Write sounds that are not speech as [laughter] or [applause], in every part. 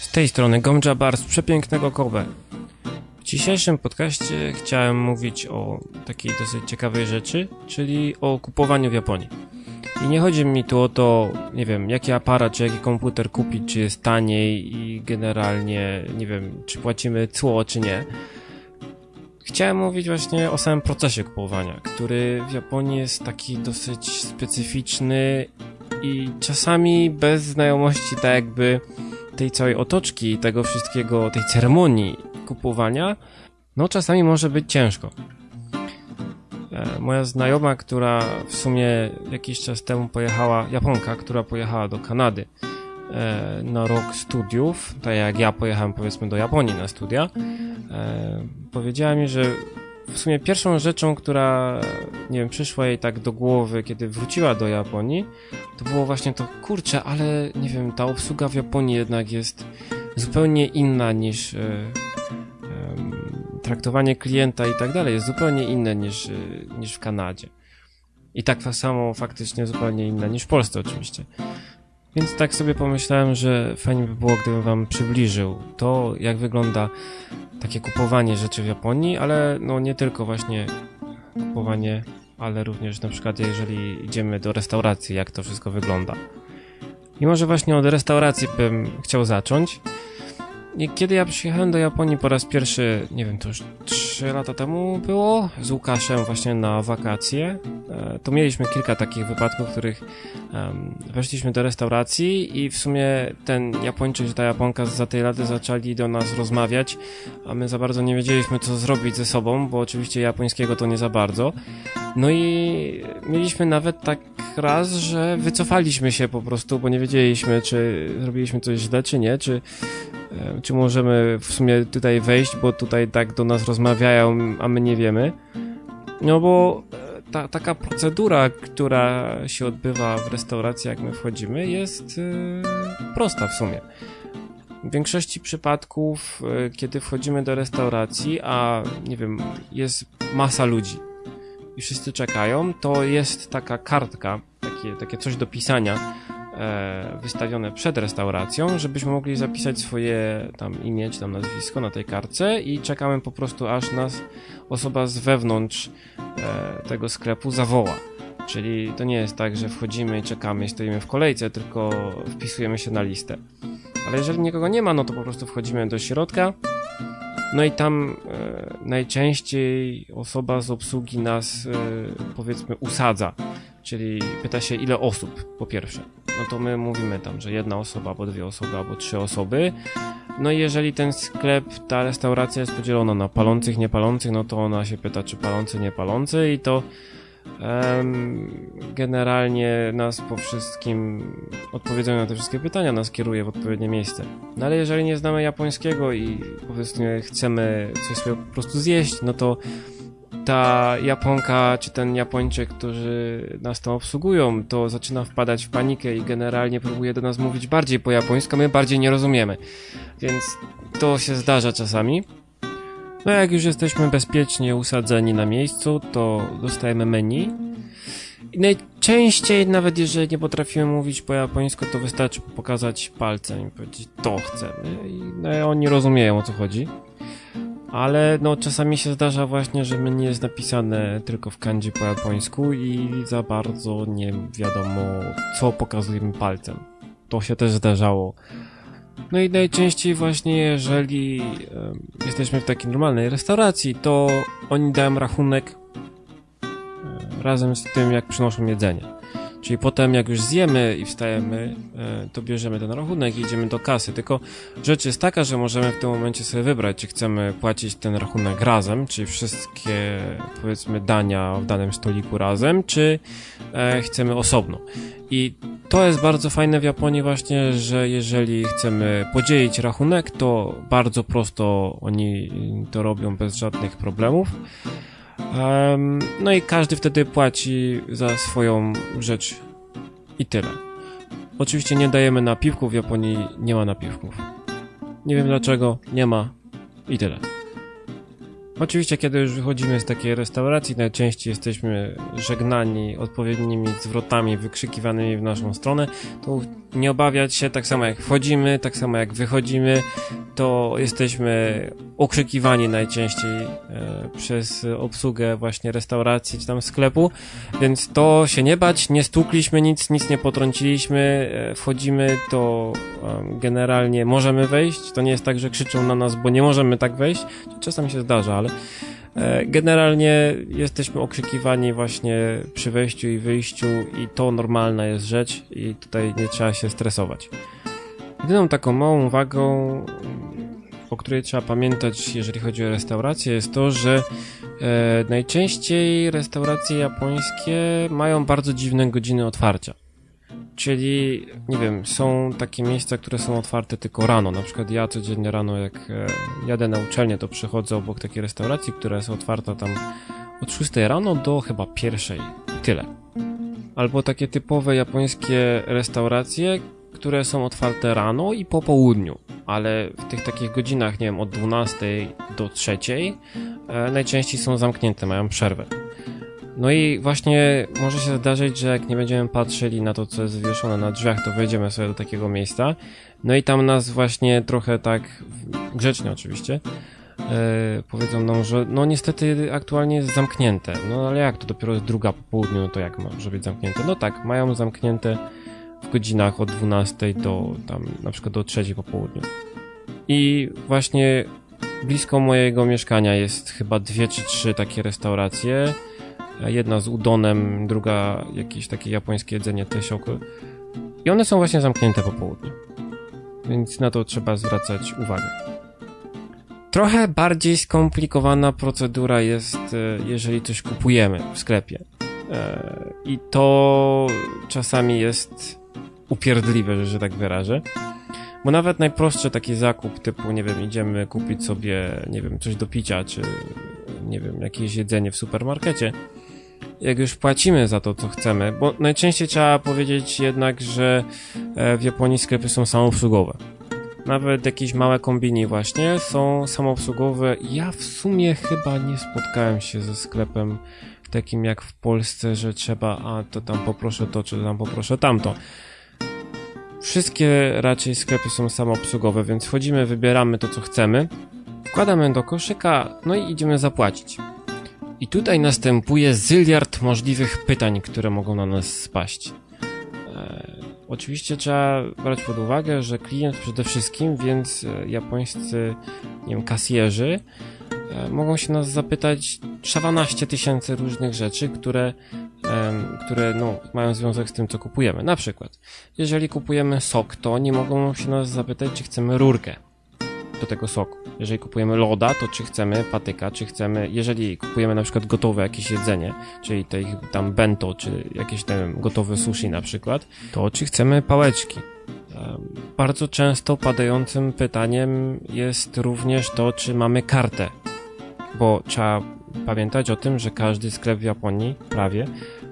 Z tej strony Gomja Bar z przepięknego Kobe. W dzisiejszym podcaście chciałem mówić o takiej dosyć ciekawej rzeczy, czyli o kupowaniu w Japonii. I nie chodzi mi tu o to, nie wiem, jaki aparat czy jaki komputer kupić, czy jest taniej i generalnie, nie wiem, czy płacimy cło, czy nie. Chciałem mówić właśnie o samym procesie kupowania, który w Japonii jest taki dosyć specyficzny i czasami bez znajomości tak jakby tej całej otoczki, tego wszystkiego, tej ceremonii kupowania, no czasami może być ciężko. E, Moja znajoma, która w sumie jakiś czas temu pojechała, Japonka, która pojechała do Kanady e, na rok studiów, tak jak ja pojechałem powiedzmy do Japonii na studia, e, powiedziała mi, że w sumie pierwszą rzeczą, która, nie wiem, przyszła jej tak do głowy, kiedy wróciła do Japonii, to było właśnie to, kurczę, ale nie wiem, ta obsługa w Japonii jednak jest zupełnie inna niż traktowanie klienta i tak dalej, jest zupełnie inne niż, e, niż w Kanadzie. I tak samo faktycznie zupełnie inne niż w Polsce oczywiście. Więc tak sobie pomyślałem, że fajnie by było, gdybym wam przybliżył to, jak wygląda takie kupowanie rzeczy w Japonii, ale no nie tylko właśnie kupowanie, ale również na przykład jeżeli idziemy do restauracji, jak to wszystko wygląda. I może właśnie od restauracji bym chciał zacząć. Kiedy ja przyjechałem do Japonii po raz pierwszy, nie wiem, to już 3 lata temu było, z Łukaszem właśnie na wakacje, e, to mieliśmy kilka takich wypadków, w których weszliśmy do restauracji i w sumie ten Japończyk czy ta Japonka za tej lady zaczęli do nas rozmawiać, a my za bardzo nie wiedzieliśmy co zrobić ze sobą, bo oczywiście japońskiego to nie za bardzo. No i mieliśmy nawet tak raz, że wycofaliśmy się po prostu, bo nie wiedzieliśmy, czy zrobiliśmy coś źle, czy nie, czy, czy możemy w sumie tutaj wejść, bo tutaj tak do nas rozmawiają, a my nie wiemy. No bo e, ta, taka procedura, która się odbywa w restauracji, jak my wchodzimy, jest e, prosta w sumie. W większości przypadków, e, kiedy wchodzimy do restauracji, a nie wiem, jest masa ludzi i wszyscy czekają, to jest taka kartka, takie, takie coś do pisania e, wystawione przed restauracją, żebyśmy mogli zapisać swoje tam imię czy tam nazwisko na tej kartce i czekamy po prostu aż nas osoba z wewnątrz e, tego sklepu zawoła. Czyli to nie jest tak, że wchodzimy i czekamy stoimy w kolejce, tylko wpisujemy się na listę. Ale jeżeli nikogo nie ma, no to po prostu wchodzimy do środka. No i tam e, najczęściej osoba z obsługi nas e, powiedzmy usadza, czyli pyta się ile osób po pierwsze. No to my mówimy tam, że jedna osoba, albo dwie osoby, albo trzy osoby. No i jeżeli ten sklep, ta restauracja jest podzielona na palących, niepalących, no to ona się pyta, czy palący, niepalący i to generalnie nas po wszystkim odpowiedzeniu na te wszystkie pytania nas kieruje w odpowiednie miejsce. No ale jeżeli nie znamy japońskiego i powiedzmy chcemy coś sobie po prostu zjeść, no to ta Japonka czy ten Japończyk, którzy nas tam obsługują, to zaczyna wpadać w panikę i generalnie próbuje do nas mówić bardziej po japońsku, my bardziej nie rozumiemy. Więc to się zdarza czasami. No jak już jesteśmy bezpiecznie usadzeni na miejscu, to dostajemy menu. I najczęściej, nawet jeżeli nie potrafimy mówić po japońsku, to wystarczy pokazać palcem i powiedzieć to chcemy. I no, oni rozumieją o co chodzi. Ale no czasami się zdarza właśnie, że menu jest napisane tylko w kanji po japońsku i za bardzo nie wiadomo co pokazujemy palcem. To się też zdarzało. No i najczęściej właśnie jeżeli em, jesteśmy w takiej normalnej restauracji, to oni dają rachunek e, razem z tym, jak przynoszą jedzenie. Czyli potem, jak już zjemy i wstajemy, e, to bierzemy ten rachunek i idziemy do kasy. Tylko rzecz jest taka, że możemy w tym momencie sobie wybrać, czy chcemy płacić ten rachunek razem, czyli wszystkie, powiedzmy, dania w danym stoliku razem, czy e, chcemy osobno. I to jest bardzo fajne w Japonii właśnie, że jeżeli chcemy podzielić rachunek, to bardzo prosto oni to robią bez żadnych problemów. No i każdy wtedy płaci za swoją rzecz i tyle. Oczywiście nie dajemy napiwków, w Japonii nie ma napiwków. Nie wiem dlaczego, nie ma i tyle. Oczywiście, kiedy już wychodzimy z takiej restauracji, najczęściej jesteśmy żegnani odpowiednimi zwrotami wykrzykiwanymi w naszą stronę, to nie obawiać się, tak samo jak wchodzimy, tak samo jak wychodzimy, to jesteśmy okrzykiwani najczęściej e, przez obsługę właśnie restauracji czy tam sklepu, więc to się nie bać, nie stukliśmy nic, nic nie potrąciliśmy, e, wchodzimy, to generalnie możemy wejść, to nie jest tak, że krzyczą na nas, bo nie możemy tak wejść, czasami się zdarza, ale Generalnie jesteśmy okrzykiwani właśnie przy wejściu i wyjściu i to normalna jest rzecz i tutaj nie trzeba się stresować. Jedyną taką małą uwagą, o której trzeba pamiętać, jeżeli chodzi o restaurację, jest to, że e, najczęściej restauracje japońskie mają bardzo dziwne godziny otwarcia. Czyli, nie wiem, są takie miejsca, które są otwarte tylko rano. Na przykład ja codziennie rano, jak e, jadę na uczelnię, to przychodzę obok takiej restauracji, która jest otwarta tam od 6 rano do chyba pierwszej tyle. Albo takie typowe japońskie restauracje, które są otwarte rano i po południu, ale w tych takich godzinach, nie wiem, od 12 do 3 e, najczęściej są zamknięte, mają przerwę. No i właśnie może się zdarzyć, że jak nie będziemy patrzyli na to, co jest wywieszone na drzwiach, to wejdziemy sobie do takiego miejsca. No i tam nas właśnie trochę tak, grzecznie oczywiście, e, powiedzą nam, że no niestety aktualnie jest zamknięte. No ale jak to dopiero jest druga po południu, to jak może być zamknięte? No tak, mają zamknięte w godzinach od 12 do tam na przykład do 3 po południu. I właśnie blisko mojego mieszkania jest chyba dwie czy trzy takie restauracje. Jedna z udonem, druga jakieś takie japońskie jedzenie tesioku. I one są właśnie zamknięte po południu. Więc na to trzeba zwracać uwagę. Trochę bardziej skomplikowana procedura jest, e, jeżeli coś kupujemy w sklepie. E, I to czasami jest upierdliwe, że tak wyrażę. Bo nawet najprostszy taki zakup typu, nie wiem, idziemy kupić sobie, nie wiem, coś do picia, czy nie wiem, jakieś jedzenie w supermarkecie, jak już płacimy za to, co chcemy, bo najczęściej trzeba powiedzieć jednak, że e, w Japonii sklepy są samoobsługowe. Nawet jakieś małe kombini właśnie są samoobsługowe. Ja w sumie chyba nie spotkałem się ze sklepem takim jak w Polsce, że trzeba, a to tam poproszę to, czy tam poproszę tamto. Wszystkie raczej sklepy są samoobsługowe, więc wchodzimy, wybieramy to, co chcemy, wkładamy do koszyka, no i idziemy zapłacić. I tutaj następuje zyliard możliwych pytań, które mogą na nas spaść. E, oczywiście trzeba brać pod uwagę, że klient przede wszystkim, więc e, japońscy, nie wiem, kasjerzy e, mogą się nas zapytać 12 tysięcy różnych rzeczy, które, które no, mają związek z tym, co kupujemy. Na przykład, jeżeli kupujemy sok, to nie mogą się nas zapytać, czy chcemy rurkę do tego soku. Jeżeli kupujemy loda, to czy chcemy patyka, czy chcemy, jeżeli kupujemy na przykład gotowe jakieś jedzenie, czyli tej, tam bento, czy jakieś tam gotowe sushi na przykład, to czy chcemy pałeczki. Bardzo często padającym pytaniem jest również to, czy mamy kartę, bo trzeba pamiętać o tym, że każdy sklep w Japonii, prawie,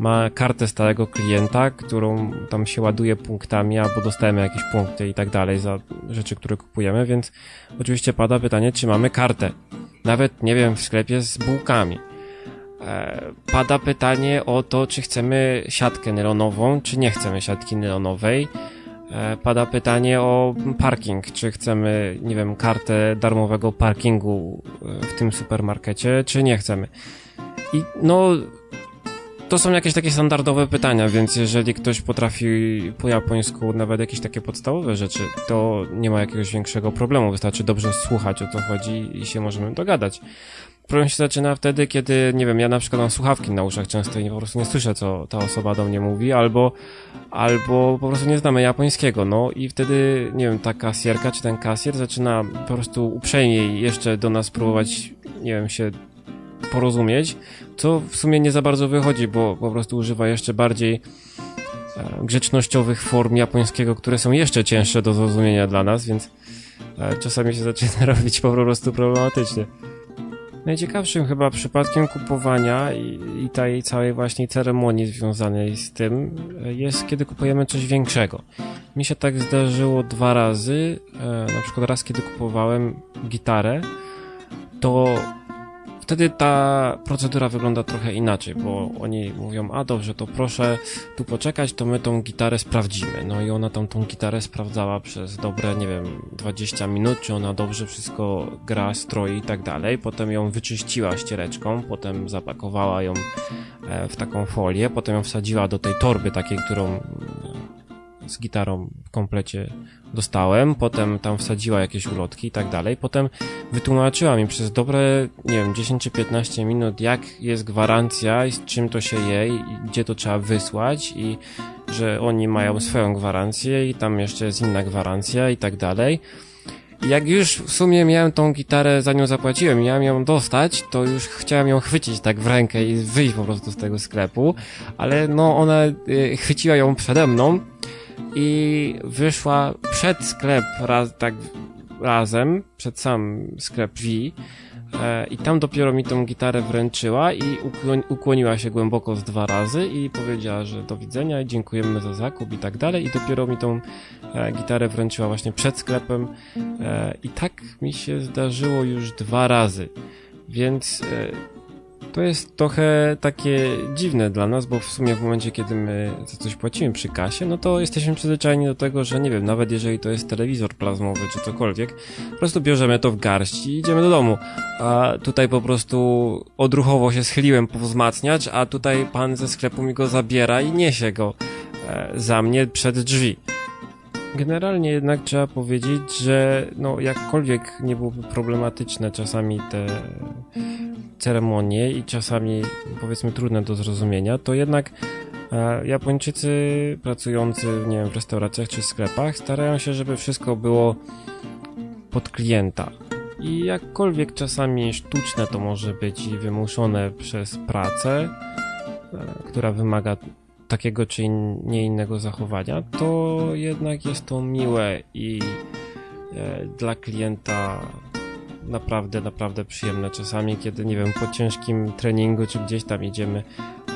ma kartę stałego klienta, którą tam się ładuje punktami, albo dostajemy jakieś punkty i tak dalej za rzeczy, które kupujemy, więc oczywiście pada pytanie, czy mamy kartę. Nawet, nie wiem, w sklepie z bułkami. E, pada pytanie o to, czy chcemy siatkę nylonową, czy nie chcemy siatki nylonowej. E, pada pytanie o parking, czy chcemy, nie wiem, kartę darmowego parkingu e, w tym supermarkecie, czy nie chcemy. I no, to są jakieś takie standardowe pytania, więc jeżeli ktoś potrafi po japońsku nawet jakieś takie podstawowe rzeczy, to nie ma jakiegoś większego problemu. Wystarczy dobrze słuchać o co chodzi i się możemy dogadać. Problem się zaczyna wtedy, kiedy, nie wiem, ja na przykład mam słuchawki na uszach często i po prostu nie słyszę, co ta osoba do mnie mówi, albo, albo po prostu nie znamy japońskiego, no i wtedy, nie wiem, ta kasjerka czy ten kasjer zaczyna po prostu uprzejmiej jeszcze do nas próbować, nie wiem, się porozumieć, co w sumie nie za bardzo wychodzi, bo po prostu używa jeszcze bardziej e, grzecznościowych form japońskiego, które są jeszcze cięższe do zrozumienia dla nas, więc e, czasami się zaczyna [laughs] robić po prostu problematycznie. Najciekawszym chyba przypadkiem kupowania i, i tej całej właśnie ceremonii związanej z tym e, jest, kiedy kupujemy coś większego. Mi się tak zdarzyło dwa razy, na przykład raz, kiedy kupowałem gitarę, to wtedy ta procedura wygląda trochę inaczej, bo oni mówią, a dobrze, to proszę tu poczekać, to my tą gitarę sprawdzimy. No i ona tam tą gitarę sprawdzała przez dobre, nie wiem, 20 minut, czy ona dobrze wszystko gra, stroi i tak dalej. Potem ją wyczyściła ściereczką, potem zapakowała ją e, w taką folię, potem ją wsadziła do tej torby takiej, którą z gitarą w komplecie dostałem, potem tam wsadziła jakieś ulotki i tak dalej, potem wytłumaczyła mi przez dobre, nie wiem, 10 czy 15 minut, jak jest gwarancja i z czym to się je i gdzie to trzeba wysłać i że oni mają swoją gwarancję i tam jeszcze jest inna gwarancja i tak dalej. Jak już w sumie miałem tą gitarę, za nią zapłaciłem, miałem ją dostać, to już chciałem ją chwycić tak w rękę i wyjść po prostu z tego sklepu, ale no ona y, chwyciła ją przede mną i wyszła przed sklep raz, tak razem, przed sam sklep V. E, i tam dopiero mi tą gitarę wręczyła i ukłoni, ukłoniła się głęboko z dwa razy i powiedziała, że do widzenia dziękujemy za zakup i tak dalej. I dopiero mi tą e, gitarę wręczyła właśnie przed sklepem e, i tak mi się zdarzyło już dwa razy, więc to jest trochę takie dziwne dla nas, bo w sumie w momencie, kiedy my za coś płacimy przy kasie, no to jesteśmy przyzwyczajeni do tego, że nie wiem, nawet jeżeli to jest telewizor plazmowy czy cokolwiek, po prostu bierzemy to w garść i idziemy do domu. A tutaj po prostu odruchowo się schyliłem po wzmacniacz, a tutaj pan ze sklepu mi go zabiera i niesie go e, za mnie przed drzwi. Generalnie jednak trzeba powiedzieć, że no jakkolwiek nie byłoby problematyczne czasami te ceremonie i czasami powiedzmy trudne do zrozumienia, to jednak e, Japończycy pracujący, nie wiem, w restauracjach czy sklepach starają się, żeby wszystko było pod klienta. I jakkolwiek czasami sztuczne to może być i wymuszone przez pracę, e, która wymaga takiego czy in, nie innego zachowania, to jednak jest to miłe i e, dla klienta naprawdę, naprawdę przyjemne czasami, kiedy, nie wiem, po ciężkim treningu czy gdzieś tam idziemy,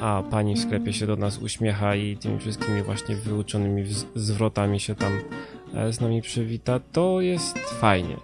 a pani w sklepie się do nas uśmiecha i tymi wszystkimi właśnie wyuczonymi zwrotami się tam e, z nami przywita, to jest fajnie.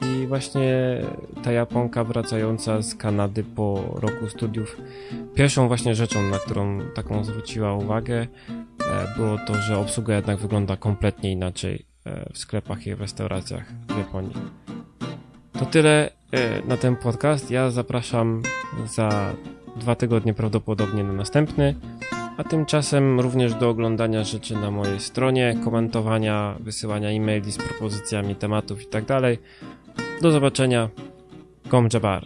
I właśnie ta Japonka wracająca z Kanady po roku studiów, pierwszą właśnie rzeczą, na którą taką zwróciła uwagę, e, było to, że obsługa jednak wygląda kompletnie inaczej e, w sklepach i w restauracjach w Japonii. To tyle e, na ten podcast. Ja zapraszam za dwa tygodnie prawdopodobnie na następny. A tymczasem również do oglądania rzeczy na mojej stronie, komentowania, wysyłania e-maili z propozycjami tematów itd. Do zobaczenia. Gom Jabar.